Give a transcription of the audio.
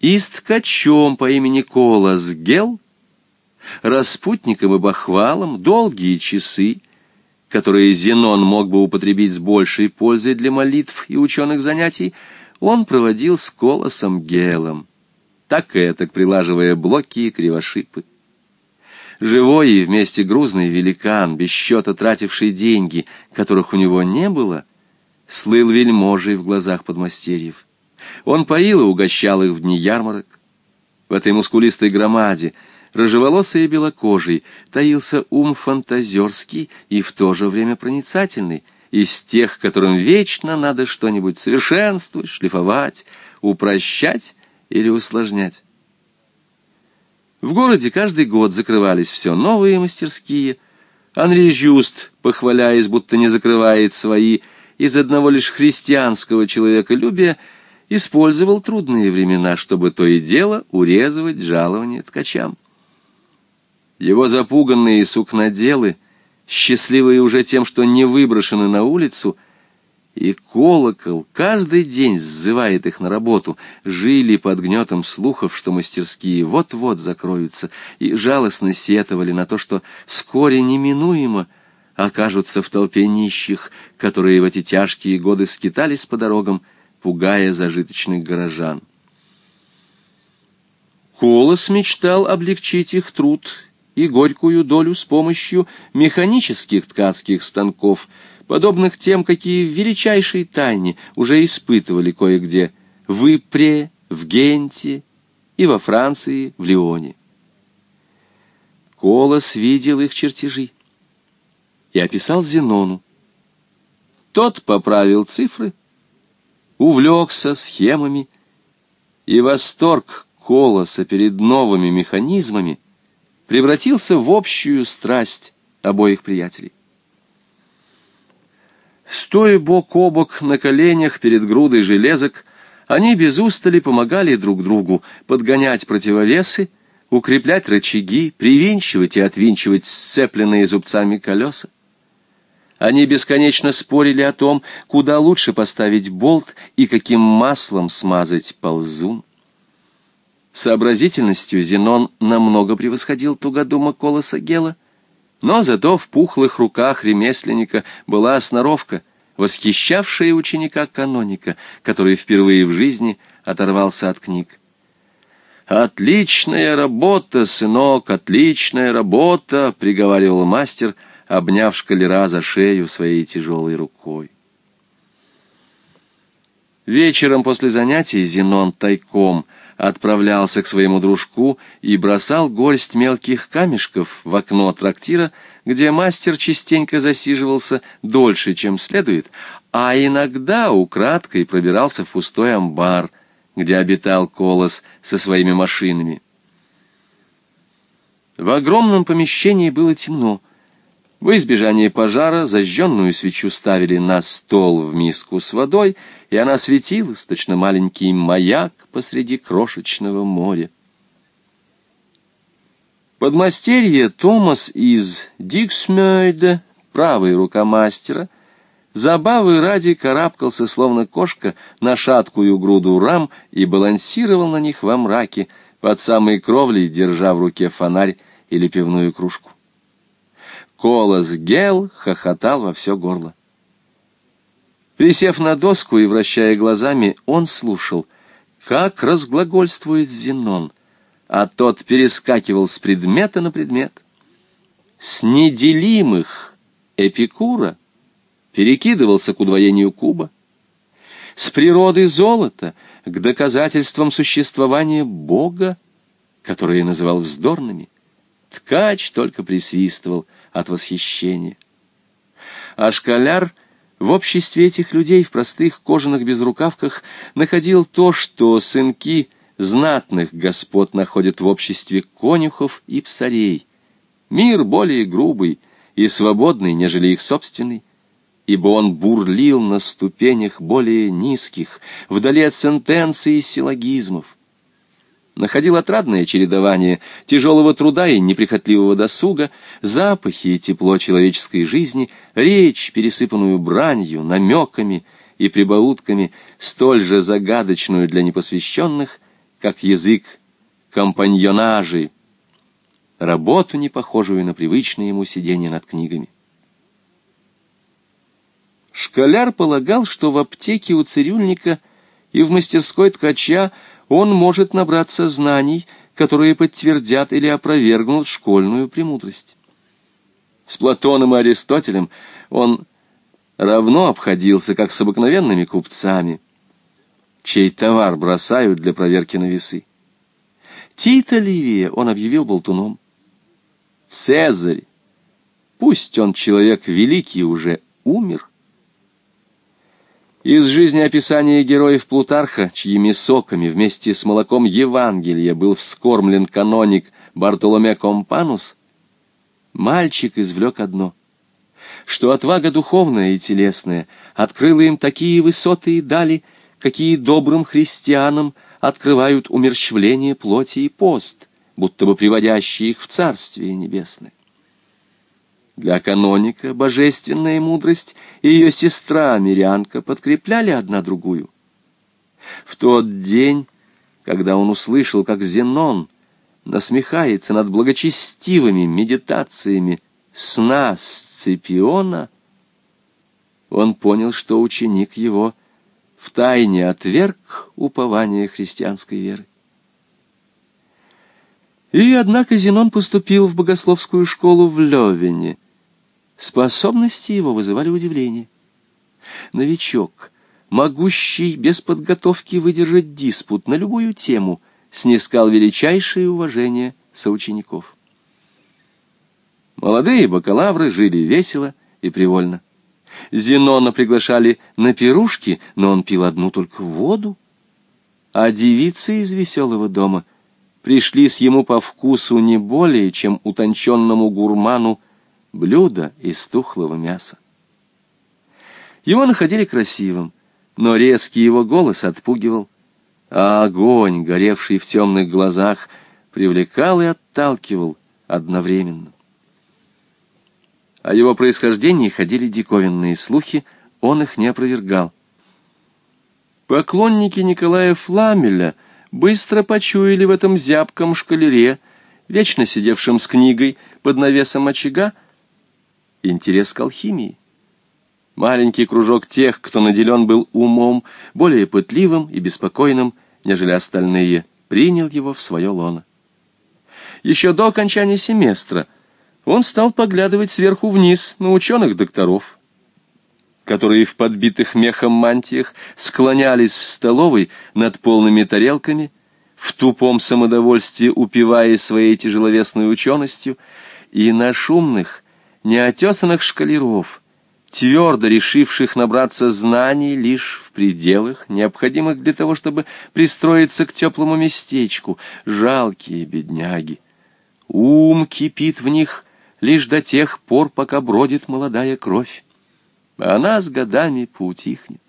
и с ткачом по имени Колос Гел, распутником и бахвалом долгие часы, которые Зенон мог бы употребить с большей пользой для молитв и ученых занятий, он проводил с Колосом Гелом, так и так прилаживая блоки и кривошипы. Живой и вместе грузный великан, без счета тративший деньги, которых у него не было, слыл вельможей в глазах подмастерьев. Он поил и угощал их в дни ярмарок. В этой мускулистой громаде, рыжеволосый и белокожий, таился ум фантазерский и в то же время проницательный, из тех, которым вечно надо что-нибудь совершенствовать, шлифовать, упрощать или усложнять. В городе каждый год закрывались все новые мастерские. Анри Жюст, похваляясь, будто не закрывает свои, из одного лишь христианского человеколюбия, использовал трудные времена, чтобы то и дело урезывать жалование ткачам. Его запуганные сукноделы, счастливые уже тем, что не выброшены на улицу, и колокол каждый день сзывает их на работу, жили под гнетом слухов, что мастерские вот-вот закроются, и жалостно сетовали на то, что вскоре неминуемо окажутся в толпе нищих, которые в эти тяжкие годы скитались по дорогам, пугая зажиточных горожан. Колос мечтал облегчить их труд и горькую долю с помощью механических ткацких станков, подобных тем, какие в величайшей тайне уже испытывали кое-где в Ипре, в Генте и во Франции, в Лионе. Колос видел их чертежи и описал Зенону. Тот поправил цифры, увлекся схемами, и восторг Колоса перед новыми механизмами превратился в общую страсть обоих приятелей. Стоя бок о бок на коленях перед грудой железок, они без устали помогали друг другу подгонять противовесы, укреплять рычаги, привинчивать и отвинчивать сцепленные зубцами колеса. Они бесконечно спорили о том, куда лучше поставить болт и каким маслом смазать ползун. Сообразительностью Зенон намного превосходил тугодума Колоса Гела, но зато в пухлых руках ремесленника была сноровка, восхищавшая ученика-каноника, который впервые в жизни оторвался от книг. «Отличная работа, сынок, отличная работа!» — приговаривал мастер — обняв шкалера за шею своей тяжелой рукой. Вечером после занятий Зенон тайком отправлялся к своему дружку и бросал горсть мелких камешков в окно трактира, где мастер частенько засиживался дольше, чем следует, а иногда украдкой пробирался в пустой амбар, где обитал Колос со своими машинами. В огромном помещении было темно, во избежание пожара зажженную свечу ставили на стол в миску с водой, и она светилась, точно маленький маяк посреди крошечного моря. Подмастерье Томас из Диксмёйда, правая рука мастера, забавы ради карабкался, словно кошка, на шаткую груду рам и балансировал на них во мраке, под самой кровлей, держа в руке фонарь или пивную кружку. Колос Гел хохотал во все горло. Присев на доску и вращая глазами, он слушал, как разглагольствует Зенон, а тот перескакивал с предмета на предмет. С неделимых Эпикура перекидывался к удвоению куба, с природы золота к доказательствам существования Бога, которые называл вздорными. Ткач только присвистывал — от восхищения. А школяр в обществе этих людей в простых кожаных безрукавках находил то, что сынки знатных господ находят в обществе конюхов и псарей. Мир более грубый и свободный, нежели их собственный, ибо он бурлил на ступенях более низких, вдали от сентенций и силлогизмов находил отрадное чередование тяжелого труда и неприхотливого досуга, запахи и тепло человеческой жизни, речь, пересыпанную бранью, намеками и прибаутками, столь же загадочную для непосвященных как язык компаньонажи, работу, не похожую на привычное ему сидение над книгами. Школяр полагал, что в аптеке у цирюльника и в мастерской ткача он может набраться знаний, которые подтвердят или опровергнут школьную премудрость. С Платоном и Аристотелем он равно обходился, как с обыкновенными купцами, чей товар бросают для проверки на весы. Тита Ливия он объявил болтуном. Цезарь, пусть он человек великий, уже умер. Из жизнеописания героев Плутарха, чьими соками вместе с молоком Евангелия был вскормлен каноник Бартоломе Компанус, мальчик извлек одно, что отвага духовная и телесная открыла им такие высоты и дали, какие добрым христианам открывают умерщвление плоти и пост, будто бы приводящие их в Царствие Небесное. Для каноника божественная мудрость и ее сестра Мирянка подкрепляли одна другую. В тот день, когда он услышал, как Зенон насмехается над благочестивыми медитациями сна Сципиона, он понял, что ученик его втайне отверг упование христианской веры. И, однако, Зенон поступил в богословскую школу в Левене, Способности его вызывали удивление. Новичок, могущий без подготовки выдержать диспут на любую тему, снискал величайшее уважение соучеников. Молодые бакалавры жили весело и привольно. Зенона приглашали на пирушки, но он пил одну только воду. А девицы из веселого дома пришли с ему по вкусу не более, чем утонченному гурману блюдо из тухлого мяса. Его находили красивым, но резкий его голос отпугивал, а огонь, горевший в темных глазах, привлекал и отталкивал одновременно. О его происхождении ходили диковинные слухи, он их не опровергал. Поклонники Николая Фламеля быстро почуяли в этом зябком шкалере, вечно сидевшем с книгой под навесом очага, интерес к алхимии. Маленький кружок тех, кто наделен был умом, более пытливым и беспокойным, нежели остальные, принял его в свое лоно. Еще до окончания семестра он стал поглядывать сверху вниз на ученых-докторов, которые в подбитых мехом мантиях склонялись в столовой над полными тарелками, в тупом самодовольстве упивая своей тяжеловесной ученостью, и на шумных, неотесанных шкалеров, твердо решивших набраться знаний лишь в пределах, необходимых для того, чтобы пристроиться к теплому местечку, жалкие бедняги. Ум кипит в них лишь до тех пор, пока бродит молодая кровь. Она с годами поутихнет.